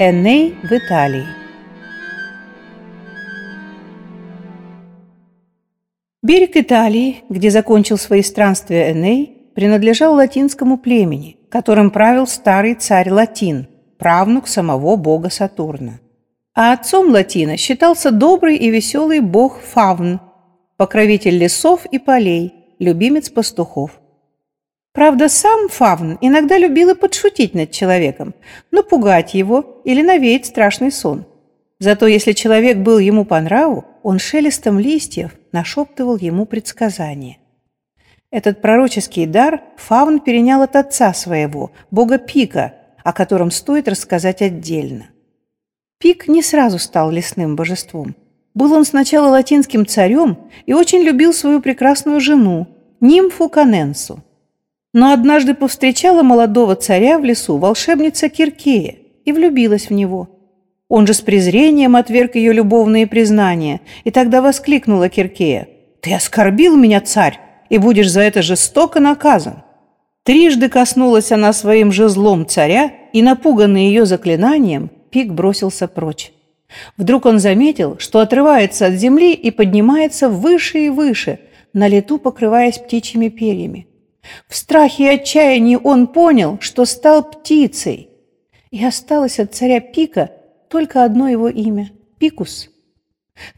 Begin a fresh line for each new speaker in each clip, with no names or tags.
Эней в Италии. Берег Италии, где закончил свои странствия Эней, принадлежал латинскому племени, которым правил старый царь Латин, правнук самого бога Сатурна. А отцом Латина считался добрый и веселый бог Фавн, покровитель лесов и полей, любимец пастухов. Правда, сам Фавн иногда любил и подшутить над человеком, напугать его или навеять страшный сон. Зато если человек был ему по нраву, он шелестом листьев нашептывал ему предсказания. Этот пророческий дар Фавн перенял от отца своего, бога Пика, о котором стоит рассказать отдельно. Пик не сразу стал лесным божеством. Был он сначала латинским царем и очень любил свою прекрасную жену, нимфу Каненсу. Но однажды повстречала молодого царя в лесу волшебница Киркея и влюбилась в него. Он же с презрением отверг ее любовные признания, и тогда воскликнула Киркея. «Ты оскорбил меня, царь, и будешь за это жестоко наказан». Трижды коснулась она своим жезлом царя, и, напуганный ее заклинанием, Пик бросился прочь. Вдруг он заметил, что отрывается от земли и поднимается выше и выше, на лету покрываясь птичьими перьями. В страхе и отчаянии он понял, что стал птицей. И осталось от царя Пика только одно его имя – Пикус.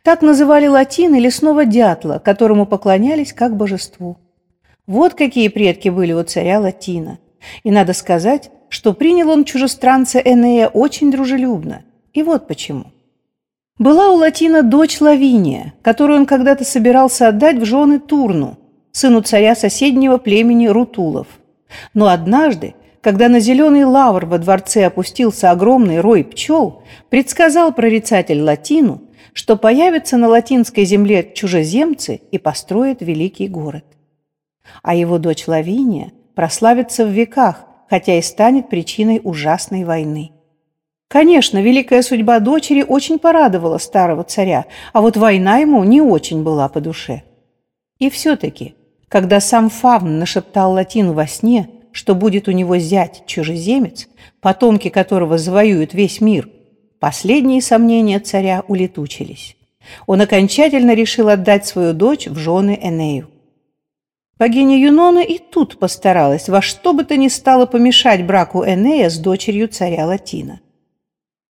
Так называли латины лесного дятла, которому поклонялись как божеству. Вот какие предки были у царя Латина. И надо сказать, что принял он чужестранца Энея очень дружелюбно. И вот почему. Была у Латина дочь Лавиния, которую он когда-то собирался отдать в жены Турну – сыну царя соседнего племени Рутулов. Но однажды, когда на зеленый лавр во дворце опустился огромный рой пчел, предсказал прорицатель Латину, что появятся на латинской земле чужеземцы и построят великий город. А его дочь Лавиния прославится в веках, хотя и станет причиной ужасной войны. Конечно, великая судьба дочери очень порадовала старого царя, а вот война ему не очень была по душе. И все-таки когда сам Фавн нашептал Латину во сне, что будет у него зять чужеземец, потомки которого завоюют весь мир, последние сомнения царя улетучились. Он окончательно решил отдать свою дочь в жены Энею. Богиня Юнона и тут постаралась во что бы то ни стало помешать браку Энея с дочерью царя Латина.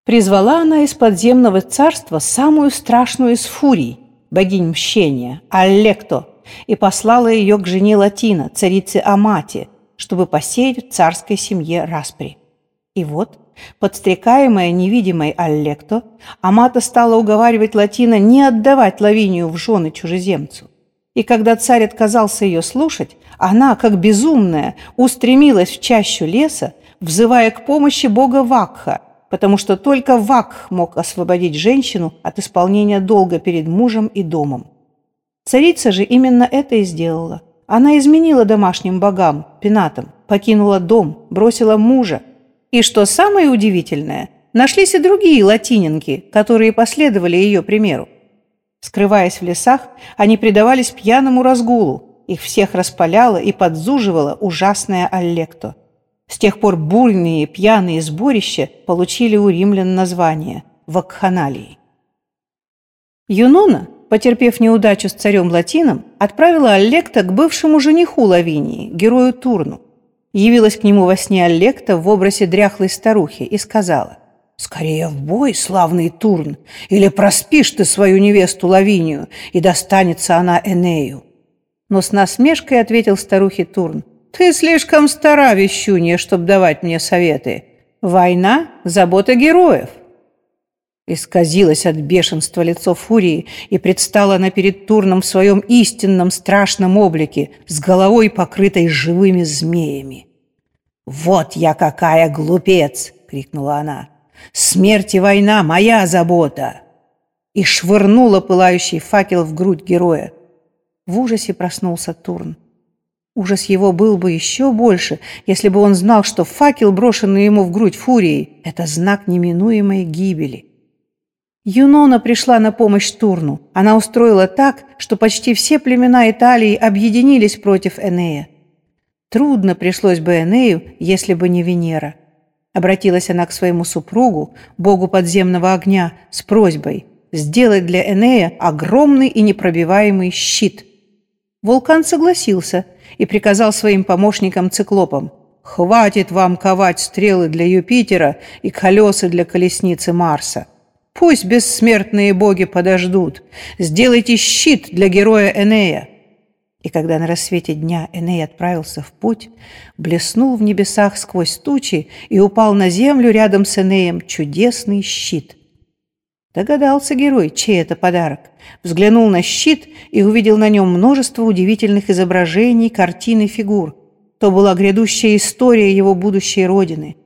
Призвала она из подземного царства самую страшную из фурий, богинь мщения, Аллекто – и послала ее к жене Латина, царице Амате, чтобы посеять в царской семье распри. И вот, подстрекаемая невидимой Аллекто, Амата стала уговаривать Латина не отдавать Лавинию в жены чужеземцу. И когда царь отказался ее слушать, она, как безумная, устремилась в чащу леса, взывая к помощи бога Вакха, потому что только Вакх мог освободить женщину от исполнения долга перед мужем и домом. Царица же именно это и сделала. Она изменила домашним богам, пенатам, покинула дом, бросила мужа. И что самое удивительное, нашлись и другие латининки, которые последовали ее примеру. Скрываясь в лесах, они предавались пьяному разгулу. Их всех распаляло и подзуживало ужасное Аллекто. С тех пор бурные пьяные сборища получили у римлян название – вакханалии. Юнона, потерпев неудачу с царем Латином, отправила Аллекта к бывшему жениху Лавинии, герою Турну. Явилась к нему во сне Аллекта в образе дряхлой старухи и сказала, «Скорее в бой, славный Турн, или проспишь ты свою невесту Лавинию, и достанется она Энею». Но с насмешкой ответил старухе Турн, «Ты слишком стара, вещунья, чтоб давать мне советы. Война – забота героев». Исказилось от бешенства лицо Фурии, и предстала она перед Турном в своем истинном страшном облике, с головой, покрытой живыми змеями. «Вот я какая глупец!» — крикнула она. «Смерть и война — моя забота!» И швырнула пылающий факел в грудь героя. В ужасе проснулся Турн. Ужас его был бы еще больше, если бы он знал, что факел, брошенный ему в грудь фурией, — это знак неминуемой гибели. Юнона пришла на помощь Турну. Она устроила так, что почти все племена Италии объединились против Энея. Трудно пришлось бы Энею, если бы не Венера. Обратилась она к своему супругу, богу подземного огня, с просьбой сделать для Энея огромный и непробиваемый щит. Вулкан согласился и приказал своим помощникам-циклопам «Хватит вам ковать стрелы для Юпитера и колеса для колесницы Марса. Пусть бессмертные боги подождут. Сделайте щит для героя Энея». И когда на рассвете дня Эней отправился в путь, блеснул в небесах сквозь тучи и упал на землю рядом с Энеем чудесный щит. Догадался герой, чей это подарок. Взглянул на щит и увидел на нем множество удивительных изображений, картин и фигур. То была грядущая история его будущей родины.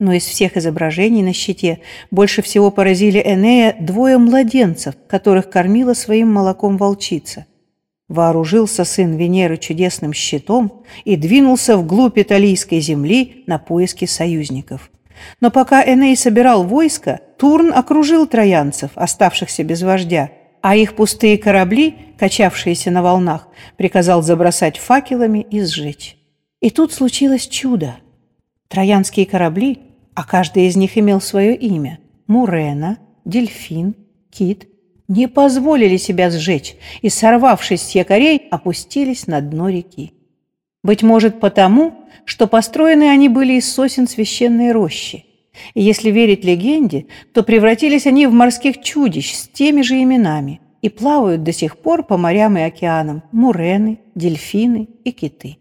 Но из всех изображений на щите больше всего поразили Энея двое младенцев, которых кормила своим молоком волчица. Вооружился сын Венеры чудесным щитом и двинулся вглубь италийской земли на поиски союзников. Но пока Эней собирал войско, Турн окружил троянцев, оставшихся без вождя, а их пустые корабли, качавшиеся на волнах, приказал забросать факелами и сжечь. И тут случилось чудо. Троянские корабли, а каждый из них имел свое имя – Мурена, Дельфин, Кит не позволили себя сжечь и, сорвавшись с якорей, опустились на дно реки. Быть может потому, что построены они были из сосен священной рощи. И если верить легенде, то превратились они в морских чудищ с теми же именами и плавают до сих пор по морям и океанам мурены, дельфины и киты.